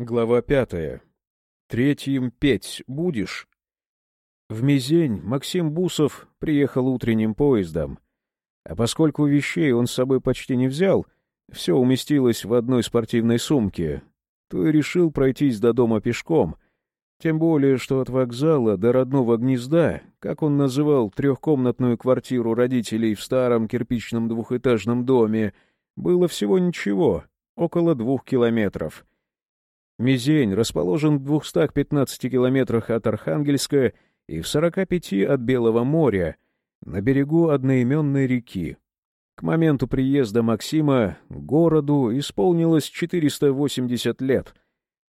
Глава пятая. Третьим петь будешь? В Мизень Максим Бусов приехал утренним поездом. А поскольку вещей он с собой почти не взял, все уместилось в одной спортивной сумке, то и решил пройтись до дома пешком. Тем более, что от вокзала до родного гнезда, как он называл трехкомнатную квартиру родителей в старом кирпичном двухэтажном доме, было всего ничего, около двух километров — Мизень расположен в 215 километрах от Архангельска и в 45 от Белого моря, на берегу одноименной реки. К моменту приезда Максима городу исполнилось 480 лет.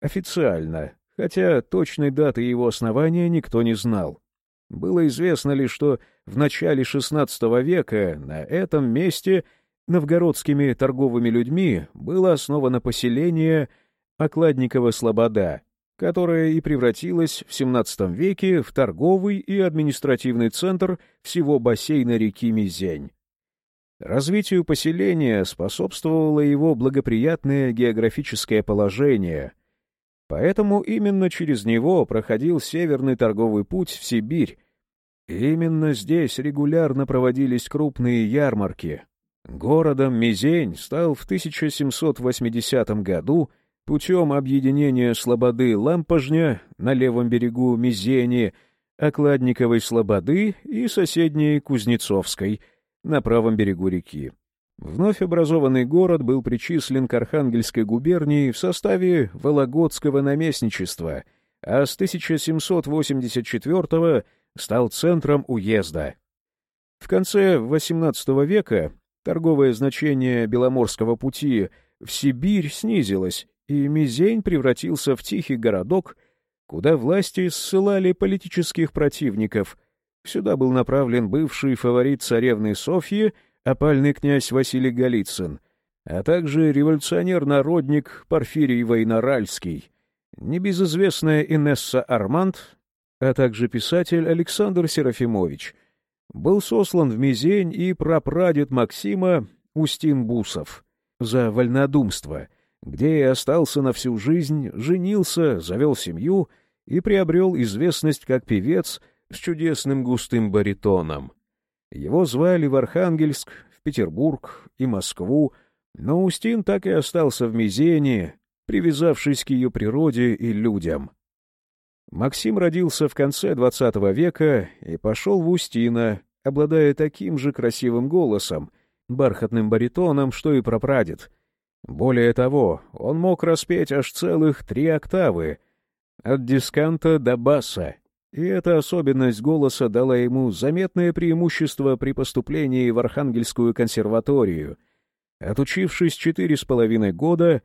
Официально, хотя точной даты его основания никто не знал. Было известно лишь, что в начале XVI века на этом месте новгородскими торговыми людьми было основано поселение – Окладникова Слобода, которая и превратилась в XVII веке в торговый и административный центр всего бассейна реки Мизень. Развитию поселения способствовало его благоприятное географическое положение, поэтому именно через него проходил северный торговый путь в Сибирь, и именно здесь регулярно проводились крупные ярмарки. Городом Мизень стал в 1780 году – путем объединения слободы Лампожня на левом берегу Мизени, Окладниковой слободы и соседней Кузнецовской на правом берегу реки. Вновь образованный город был причислен к Архангельской губернии в составе Вологодского наместничества, а с 1784 стал центром уезда. В конце XVIII века торговое значение Беломорского пути в Сибирь снизилось, и Мизень превратился в тихий городок, куда власти ссылали политических противников. Сюда был направлен бывший фаворит царевны Софьи, опальный князь Василий Голицын, а также революционер-народник Порфирий Войноральский, небезызвестная Инесса Арманд, а также писатель Александр Серафимович. Был сослан в Мизень и прапрадед Максима Устин Бусов за вольнодумство — где и остался на всю жизнь, женился, завел семью и приобрел известность как певец с чудесным густым баритоном. Его звали в Архангельск, в Петербург и Москву, но Устин так и остался в Мизене, привязавшись к ее природе и людям. Максим родился в конце XX века и пошел в Устино, обладая таким же красивым голосом, бархатным баритоном, что и прапрадед — более того, он мог распеть аж целых три октавы, от дисканта до баса, и эта особенность голоса дала ему заметное преимущество при поступлении в Архангельскую консерваторию. Отучившись четыре с половиной года,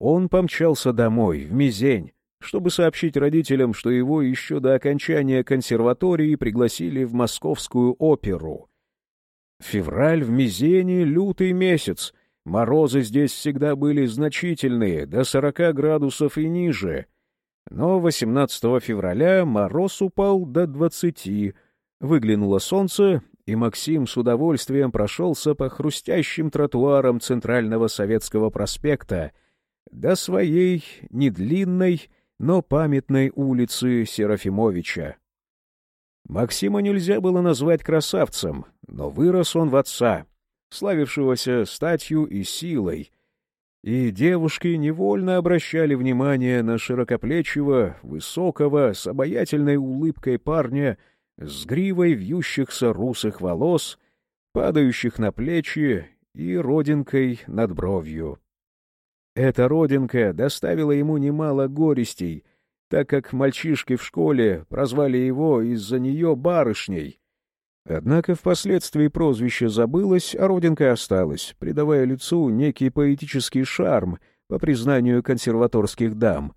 он помчался домой, в Мизень, чтобы сообщить родителям, что его еще до окончания консерватории пригласили в московскую оперу. Февраль в Мизене — лютый месяц — Морозы здесь всегда были значительные, до 40 градусов и ниже. Но 18 февраля мороз упал до 20, выглянуло солнце, и Максим с удовольствием прошелся по хрустящим тротуарам Центрального Советского проспекта до своей недлинной, но памятной улицы Серафимовича. Максима нельзя было назвать красавцем, но вырос он в отца — славившегося статью и силой, и девушки невольно обращали внимание на широкоплечего, высокого, с обаятельной улыбкой парня с гривой вьющихся русых волос, падающих на плечи и родинкой над бровью. Эта родинка доставила ему немало горестей, так как мальчишки в школе прозвали его из-за нее барышней, Однако впоследствии прозвище забылось, а родинка осталась, придавая лицу некий поэтический шарм, по признанию консерваторских дам.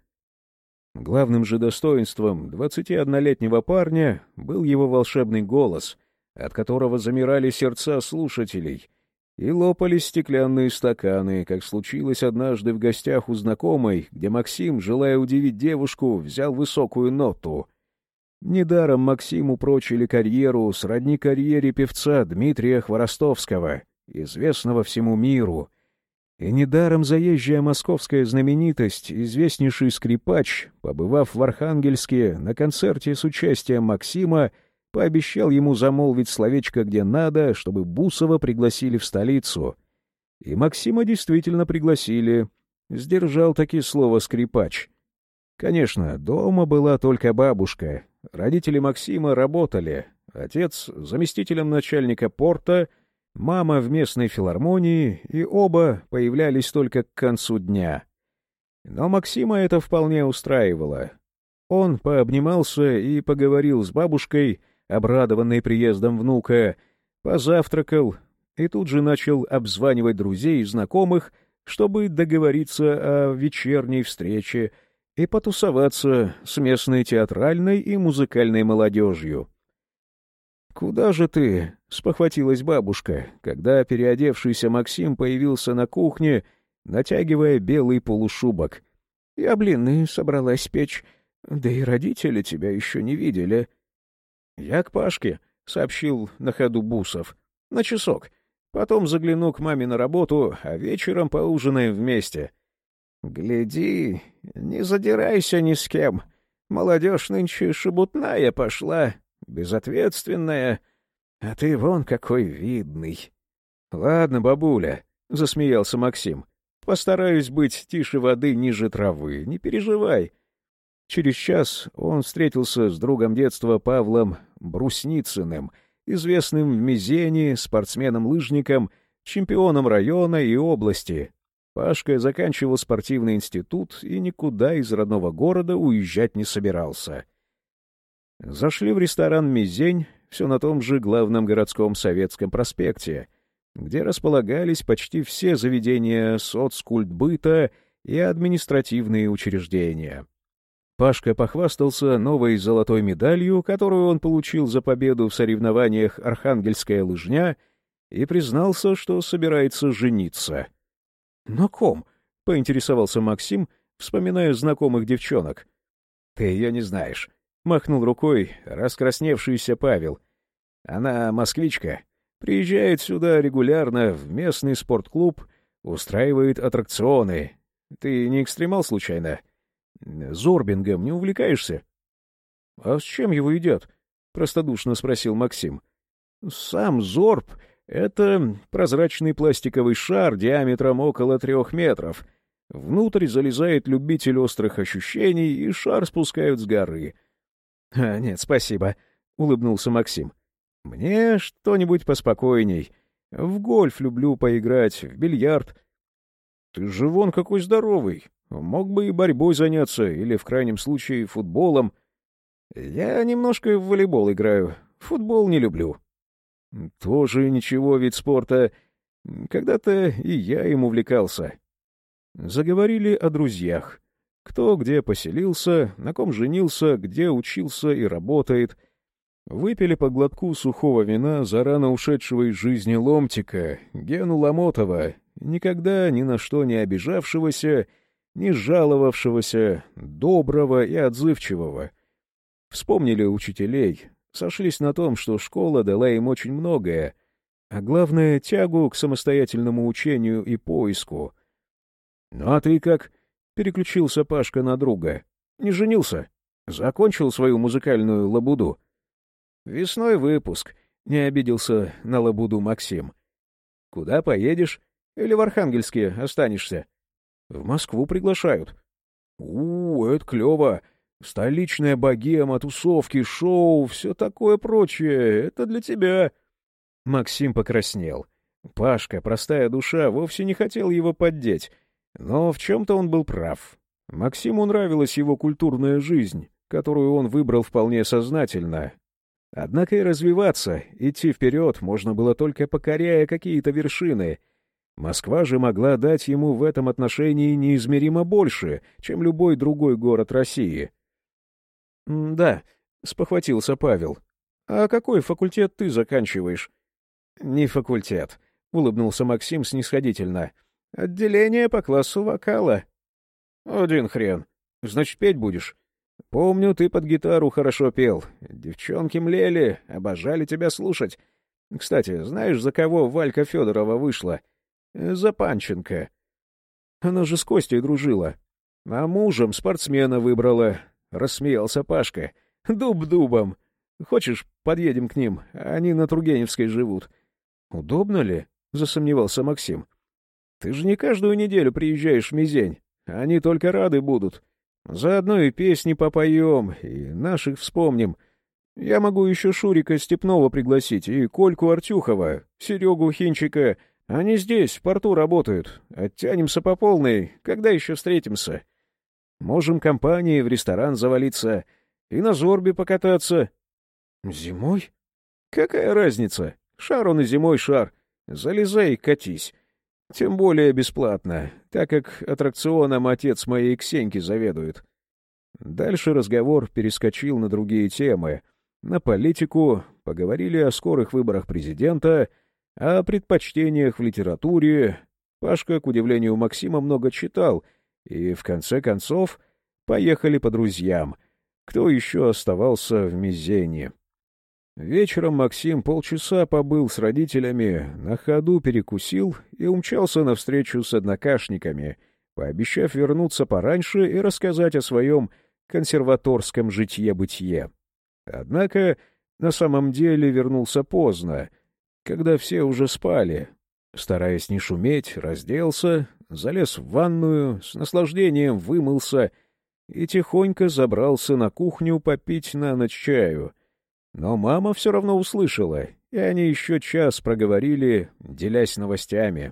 Главным же достоинством 21-летнего парня был его волшебный голос, от которого замирали сердца слушателей, и лопались стеклянные стаканы, как случилось однажды в гостях у знакомой, где Максим, желая удивить девушку, взял высокую ноту — Недаром Максиму прочили карьеру сродни карьере певца Дмитрия Хворостовского, известного всему миру. И недаром заезжая московская знаменитость, известнейший скрипач, побывав в Архангельске на концерте с участием Максима, пообещал ему замолвить словечко где надо, чтобы Бусова пригласили в столицу. И Максима действительно пригласили. Сдержал таки слово скрипач. Конечно, дома была только бабушка. Родители Максима работали. Отец — заместителем начальника порта — мама в местной филармонии, и оба появлялись только к концу дня. Но Максима это вполне устраивало. Он пообнимался и поговорил с бабушкой, обрадованной приездом внука, позавтракал и тут же начал обзванивать друзей и знакомых, чтобы договориться о вечерней встрече и потусоваться с местной театральной и музыкальной молодежью. «Куда же ты?» — спохватилась бабушка, когда переодевшийся Максим появился на кухне, натягивая белый полушубок. «Я блины собралась печь, да и родители тебя еще не видели». «Я к Пашке», — сообщил на ходу Бусов. «На часок. Потом загляну к маме на работу, а вечером поужинаем вместе». «Гляди, не задирайся ни с кем. Молодежь нынче шебутная пошла, безответственная, а ты вон какой видный. — Ладно, бабуля, — засмеялся Максим, — постараюсь быть тише воды ниже травы, не переживай. Через час он встретился с другом детства Павлом Брусницыным, известным в Мизене, спортсменом-лыжником, чемпионом района и области. Пашка заканчивал спортивный институт и никуда из родного города уезжать не собирался. Зашли в ресторан «Мизень», все на том же главном городском советском проспекте, где располагались почти все заведения соцкультбыта и административные учреждения. Пашка похвастался новой золотой медалью, которую он получил за победу в соревнованиях «Архангельская лыжня», и признался, что собирается жениться. «На ком?» — поинтересовался Максим, вспоминая знакомых девчонок. «Ты ее не знаешь. Махнул рукой раскрасневшийся Павел. Она москвичка. Приезжает сюда регулярно в местный спортклуб, устраивает аттракционы. Ты не экстремал случайно? Зорбингом не увлекаешься? — А с чем его едят? — простодушно спросил Максим. — Сам зорб — это прозрачный пластиковый шар диаметром около трех метров. Внутрь залезает любитель острых ощущений, и шар спускают с горы — «А, нет, спасибо», — улыбнулся Максим. «Мне что-нибудь поспокойней. В гольф люблю поиграть, в бильярд». «Ты же вон какой здоровый. Мог бы и борьбой заняться, или, в крайнем случае, футболом. Я немножко в волейбол играю, футбол не люблю». «Тоже ничего вид спорта. Когда-то и я им увлекался». Заговорили о друзьях. Кто где поселился, на ком женился, где учился и работает. Выпили по глотку сухого вина за рано ушедшего из жизни ломтика, Гену Ломотова, никогда ни на что не обижавшегося, не жаловавшегося, доброго и отзывчивого. Вспомнили учителей, сошлись на том, что школа дала им очень многое, а главное — тягу к самостоятельному учению и поиску. «Ну а ты как?» Переключился Пашка на друга. Не женился. Закончил свою музыкальную лабуду. Весной выпуск. Не обиделся на лабуду Максим. Куда поедешь? Или в Архангельске останешься? В Москву приглашают. У, это клево. Столичная богема, тусовки, шоу, все такое прочее. Это для тебя. Максим покраснел. Пашка, простая душа, вовсе не хотел его поддеть. Но в чем-то он был прав. Максиму нравилась его культурная жизнь, которую он выбрал вполне сознательно. Однако и развиваться, идти вперед можно было только покоряя какие-то вершины. Москва же могла дать ему в этом отношении неизмеримо больше, чем любой другой город России. — Да, — спохватился Павел. — А какой факультет ты заканчиваешь? — Не факультет, — улыбнулся Максим снисходительно. — Отделение по классу вокала. Один хрен. Значит, петь будешь? Помню, ты под гитару хорошо пел. Девчонки млели, обожали тебя слушать. Кстати, знаешь, за кого Валька Федорова вышла? За Панченко. Она же с Костей дружила. А мужем спортсмена выбрала. Рассмеялся Пашка. Дуб дубом. Хочешь, подъедем к ним? Они на Тургеневской живут. Удобно ли? Засомневался Максим. Ты же не каждую неделю приезжаешь в Мизень. Они только рады будут. Заодно и песни попоем, и наших вспомним. Я могу еще Шурика Степнова пригласить, и Кольку Артюхова, Серегу Хинчика. Они здесь, в порту работают. Оттянемся по полной. Когда еще встретимся? Можем компанией в ресторан завалиться и на Зорбе покататься. Зимой? Какая разница? Шар он и зимой шар. Залезай и катись. Тем более бесплатно, так как аттракционом отец моей Ксеньки заведует. Дальше разговор перескочил на другие темы. На политику, поговорили о скорых выборах президента, о предпочтениях в литературе. Пашка, к удивлению Максима, много читал, и, в конце концов, поехали по друзьям. Кто еще оставался в Мизене? Вечером Максим полчаса побыл с родителями, на ходу перекусил и умчался навстречу с однокашниками, пообещав вернуться пораньше и рассказать о своем консерваторском житье-бытие. Однако на самом деле вернулся поздно, когда все уже спали. Стараясь не шуметь, разделся, залез в ванную, с наслаждением вымылся и тихонько забрался на кухню попить на ночь чаю — но мама все равно услышала, и они еще час проговорили, делясь новостями.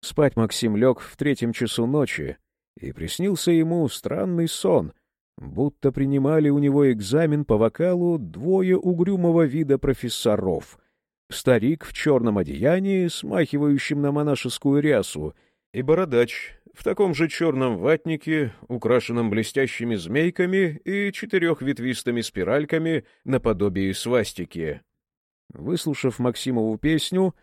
Спать Максим лег в третьем часу ночи, и приснился ему странный сон, будто принимали у него экзамен по вокалу двое угрюмого вида профессоров. Старик в черном одеянии, смахивающем на монашескую рясу, и бородач в таком же черном ватнике, украшенном блестящими змейками и четырехветвистыми спиральками наподобие свастики. Выслушав Максимову песню,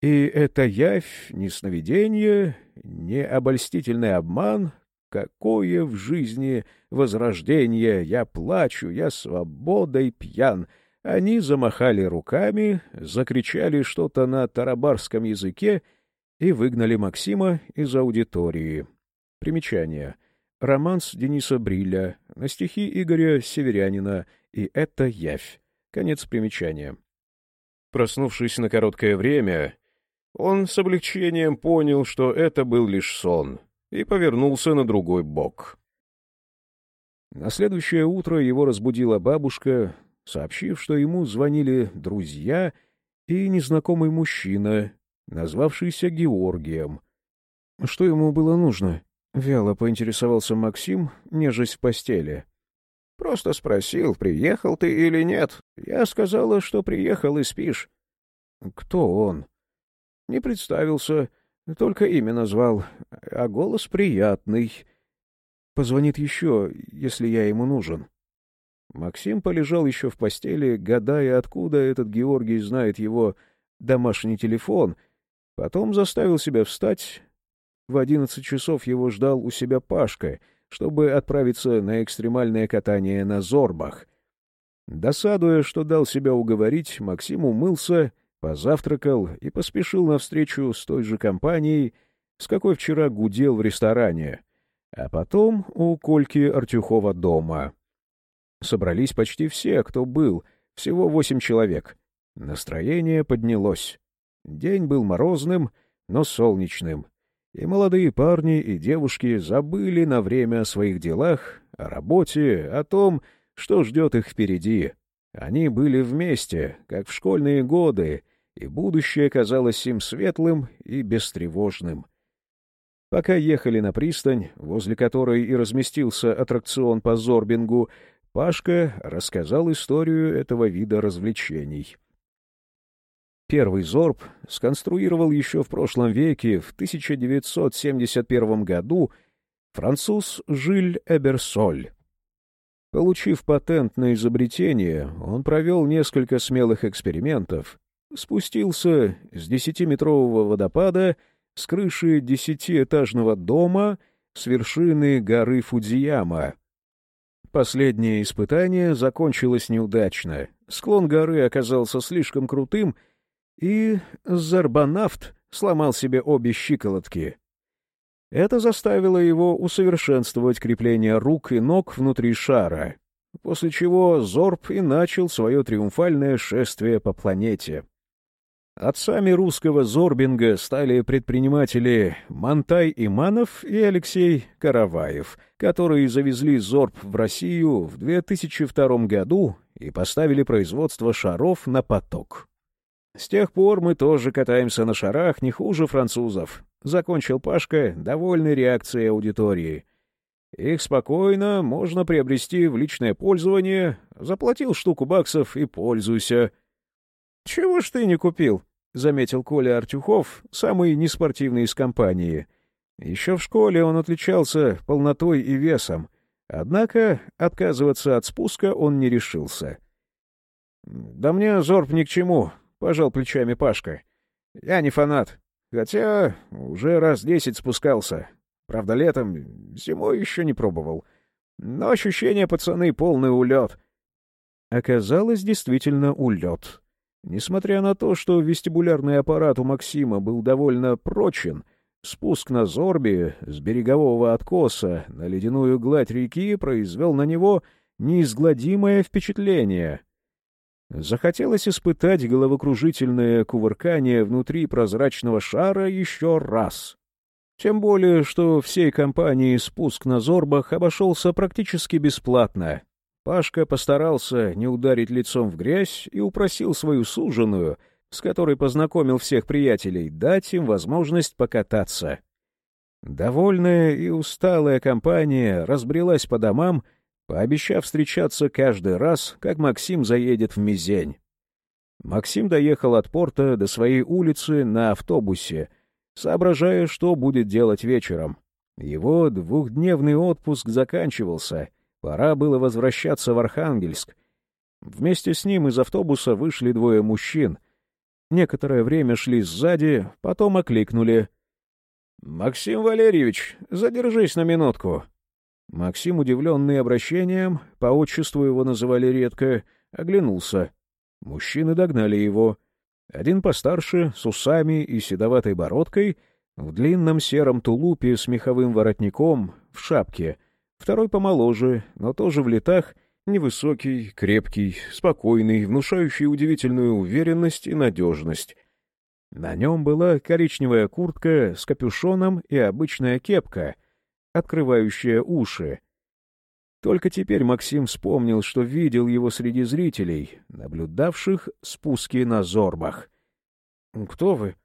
и это явь, не сновидение, не обольстительный обман, какое в жизни возрождение, я плачу, я свободой пьян, они замахали руками, закричали что-то на тарабарском языке — и выгнали Максима из аудитории. Примечание. Романс Дениса Бриля на стихи Игоря Северянина «И это явь». Конец примечания. Проснувшись на короткое время, он с облегчением понял, что это был лишь сон, и повернулся на другой бок. На следующее утро его разбудила бабушка, сообщив, что ему звонили друзья и незнакомый мужчина, назвавшийся Георгием. Что ему было нужно? Вяло поинтересовался Максим, нежесть в постели. Просто спросил, приехал ты или нет. Я сказала, что приехал и спишь. Кто он? Не представился, только имя назвал, а голос приятный. Позвонит еще, если я ему нужен. Максим полежал еще в постели, гадая, откуда этот Георгий знает его домашний телефон — Потом заставил себя встать. В одиннадцать часов его ждал у себя Пашка, чтобы отправиться на экстремальное катание на Зорбах. Досадуя, что дал себя уговорить, Максим умылся, позавтракал и поспешил навстречу с той же компанией, с какой вчера гудел в ресторане, а потом у Кольки Артюхова дома. Собрались почти все, кто был, всего восемь человек. Настроение поднялось. День был морозным, но солнечным, и молодые парни и девушки забыли на время о своих делах, о работе, о том, что ждет их впереди. Они были вместе, как в школьные годы, и будущее казалось им светлым и бестревожным. Пока ехали на пристань, возле которой и разместился аттракцион по Зорбингу, Пашка рассказал историю этого вида развлечений — Первый Зорб сконструировал еще в прошлом веке, в 1971 году, француз Жиль Эберсоль. Получив патент на изобретение, он провел несколько смелых экспериментов, спустился с десятиметрового водопада с крыши десятиэтажного дома с вершины горы Фудзияма. Последнее испытание закончилось неудачно. Склон горы оказался слишком крутым — и Зарбанавт сломал себе обе щиколотки. Это заставило его усовершенствовать крепление рук и ног внутри шара, после чего Зорб и начал свое триумфальное шествие по планете. Отцами русского Зорбинга стали предприниматели Мантай Иманов и Алексей Караваев, которые завезли Зорб в Россию в 2002 году и поставили производство шаров на поток. С тех пор мы тоже катаемся на шарах не хуже французов. Закончил Пашка, довольный реакцией аудитории. Их спокойно можно приобрести в личное пользование, заплатил штуку баксов и пользуйся. — Чего ж ты не купил? — заметил Коля Артюхов, самый неспортивный из компании. Еще в школе он отличался полнотой и весом, однако отказываться от спуска он не решился. — Да мне зорб ни к чему, — пожал плечами Пашка. — Я не фанат, хотя уже раз десять спускался. Правда, летом, зимой еще не пробовал. Но ощущение, пацаны, полный улет. Оказалось, действительно улет. Несмотря на то, что вестибулярный аппарат у Максима был довольно прочен, спуск на Зорбе с берегового откоса на ледяную гладь реки произвел на него неизгладимое впечатление. Захотелось испытать головокружительное кувыркание внутри прозрачного шара еще раз. Тем более, что всей компании спуск на Зорбах обошелся практически бесплатно. Пашка постарался не ударить лицом в грязь и упросил свою суженую, с которой познакомил всех приятелей, дать им возможность покататься. Довольная и усталая компания разбрелась по домам, пообещав встречаться каждый раз, как Максим заедет в Мизень. Максим доехал от порта до своей улицы на автобусе, соображая, что будет делать вечером. Его двухдневный отпуск заканчивался — Пора было возвращаться в Архангельск. Вместе с ним из автобуса вышли двое мужчин. Некоторое время шли сзади, потом окликнули. — Максим Валерьевич, задержись на минутку. Максим, удивленный обращением, по отчеству его называли редко, оглянулся. Мужчины догнали его. Один постарше, с усами и седоватой бородкой, в длинном сером тулупе с меховым воротником, в шапке — Второй помоложе, но тоже в летах, невысокий, крепкий, спокойный, внушающий удивительную уверенность и надежность. На нем была коричневая куртка с капюшоном и обычная кепка, открывающая уши. Только теперь Максим вспомнил, что видел его среди зрителей, наблюдавших спуски на зорбах. «Кто вы?»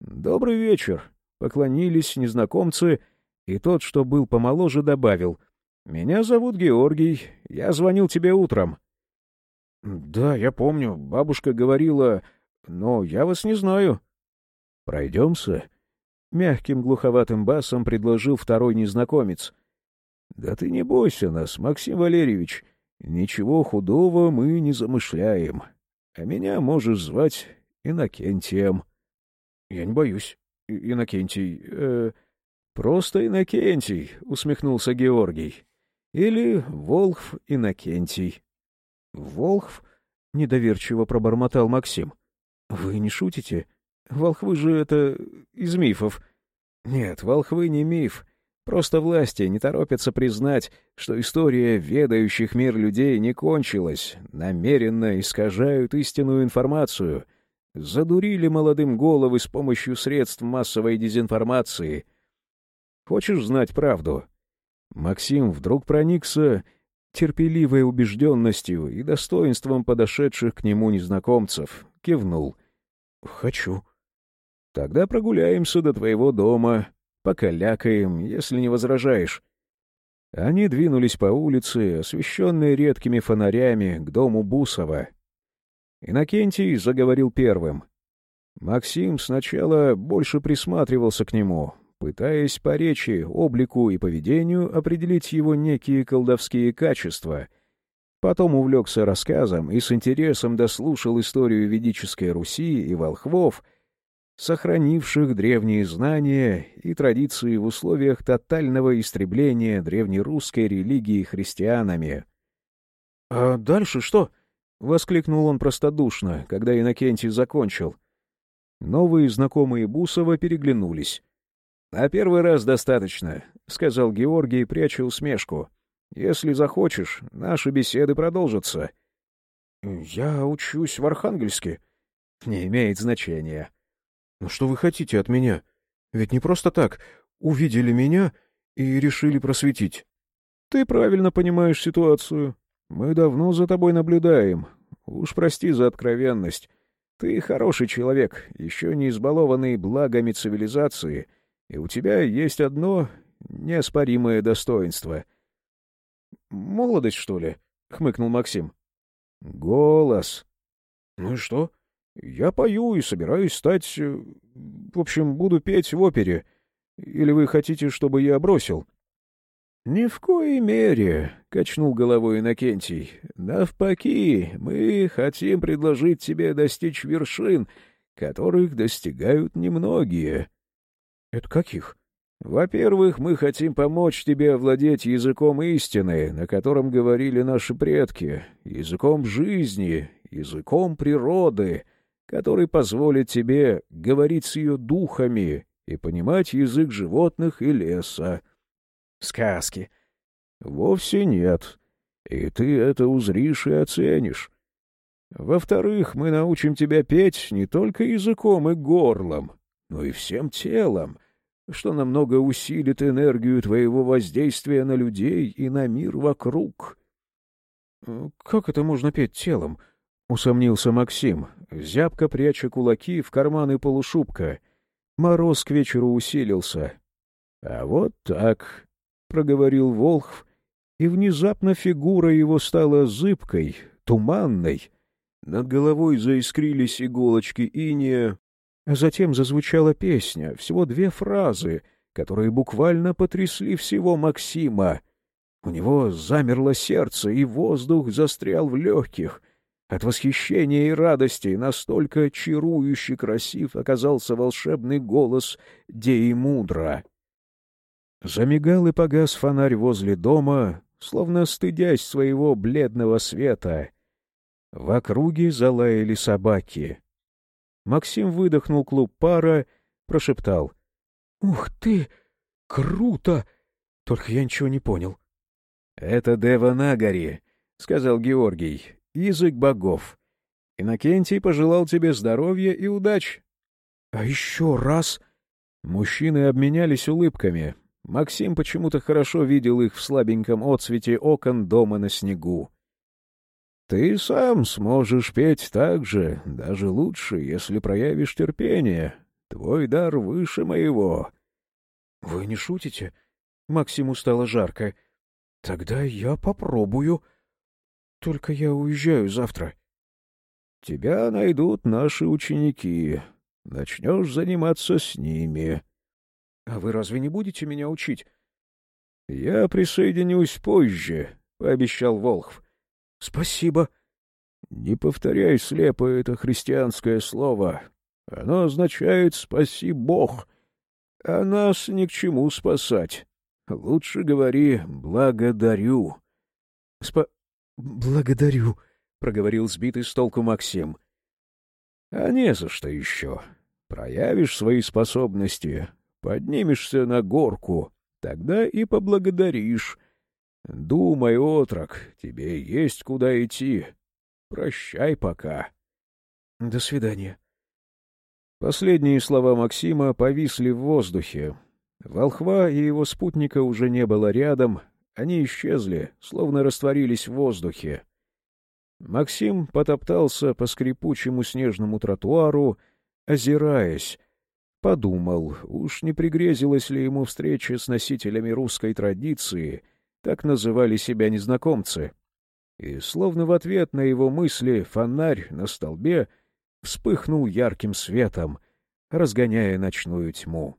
«Добрый вечер», — поклонились незнакомцы, и тот, что был помоложе, добавил — «Меня зовут Георгий. Я звонил тебе утром». «Да, я помню. Бабушка говорила, но я вас не знаю». «Пройдемся?» — мягким глуховатым басом предложил второй незнакомец. «Да ты не бойся нас, Максим Валерьевич. Ничего худого мы не замышляем. А меня можешь звать Иннокентием». «Я не боюсь, Иннокентий. Э, просто Иннокентий», — усмехнулся Георгий. Или Волхв Иннокентий. Волхв? — недоверчиво пробормотал Максим. — Вы не шутите? Волхвы же это из мифов. Нет, волхвы не миф. Просто власти не торопятся признать, что история ведающих мир людей не кончилась, намеренно искажают истинную информацию, задурили молодым головы с помощью средств массовой дезинформации. Хочешь знать правду? Максим вдруг проникся терпеливой убежденностью и достоинством подошедших к нему незнакомцев, кивнул. «Хочу». «Тогда прогуляемся до твоего дома, покалякаем, если не возражаешь». Они двинулись по улице, освещенной редкими фонарями, к дому Бусова. Иннокентий заговорил первым. Максим сначала больше присматривался к нему, пытаясь по речи, облику и поведению определить его некие колдовские качества. Потом увлекся рассказом и с интересом дослушал историю ведической Руси и волхвов, сохранивших древние знания и традиции в условиях тотального истребления древнерусской религии христианами. — А дальше что? — воскликнул он простодушно, когда Иннокентий закончил. Новые знакомые Бусова переглянулись. «На первый раз достаточно», — сказал Георгий, пряча усмешку. «Если захочешь, наши беседы продолжатся». «Я учусь в Архангельске». «Не имеет значения». «Ну что вы хотите от меня? Ведь не просто так. Увидели меня и решили просветить». «Ты правильно понимаешь ситуацию. Мы давно за тобой наблюдаем. Уж прости за откровенность. Ты хороший человек, еще не избалованный благами цивилизации, и у тебя есть одно неоспоримое достоинство. — Молодость, что ли? — хмыкнул Максим. — Голос. — Ну и что? Я пою и собираюсь стать... Э, в общем, буду петь в опере. Или вы хотите, чтобы я бросил? «Ни в коей мере», — качнул головой Иннокентий. «Навпаки, мы хотим предложить тебе достичь вершин, которых достигают немногие». «Это каких?» «Во-первых, мы хотим помочь тебе овладеть языком истины, на котором говорили наши предки, языком жизни, языком природы, который позволит тебе говорить с ее духами и понимать язык животных и леса» сказки. Вовсе нет. И ты это узришь и оценишь. Во-вторых, мы научим тебя петь не только языком и горлом, но и всем телом, что намного усилит энергию твоего воздействия на людей и на мир вокруг. — Как это можно петь телом? — усомнился Максим, зябко пряча кулаки в карманы полушубка. Мороз к вечеру усилился. — А вот так. — проговорил Волхв, и внезапно фигура его стала зыбкой, туманной. Над головой заискрились иголочки иния, а затем зазвучала песня, всего две фразы, которые буквально потрясли всего Максима. У него замерло сердце, и воздух застрял в легких. От восхищения и радости настолько чарующе красив оказался волшебный голос Деи Мудра. Замигал и погас фонарь возле дома, словно стыдясь своего бледного света. В округе залаяли собаки. Максим выдохнул клуб пара, прошептал. — Ух ты! Круто! Только я ничего не понял. — Это Дева Нагари, — сказал Георгий, — язык богов. Иннокентий пожелал тебе здоровья и удач. — А еще раз... Мужчины обменялись улыбками, Максим почему-то хорошо видел их в слабеньком отсвете окон дома на снегу. «Ты сам сможешь петь так же, даже лучше, если проявишь терпение. Твой дар выше моего». «Вы не шутите?» Максиму стало жарко. «Тогда я попробую. Только я уезжаю завтра». «Тебя найдут наши ученики. Начнешь заниматься с ними». — А вы разве не будете меня учить? — Я присоединюсь позже, — пообещал Волхв. — Спасибо. — Не повторяй слепо это христианское слово. Оно означает «спаси Бог», а нас ни к чему спасать. Лучше говори «благодарю». — Спа... благодарю, — проговорил сбитый с толку Максим. — А не за что еще. Проявишь свои способности, Поднимешься на горку, тогда и поблагодаришь. Думай, отрок, тебе есть куда идти. Прощай пока. До свидания. Последние слова Максима повисли в воздухе. Волхва и его спутника уже не было рядом, они исчезли, словно растворились в воздухе. Максим потоптался по скрипучему снежному тротуару, озираясь, Подумал, уж не пригрезилась ли ему встреча с носителями русской традиции, так называли себя незнакомцы. И словно в ответ на его мысли фонарь на столбе вспыхнул ярким светом, разгоняя ночную тьму.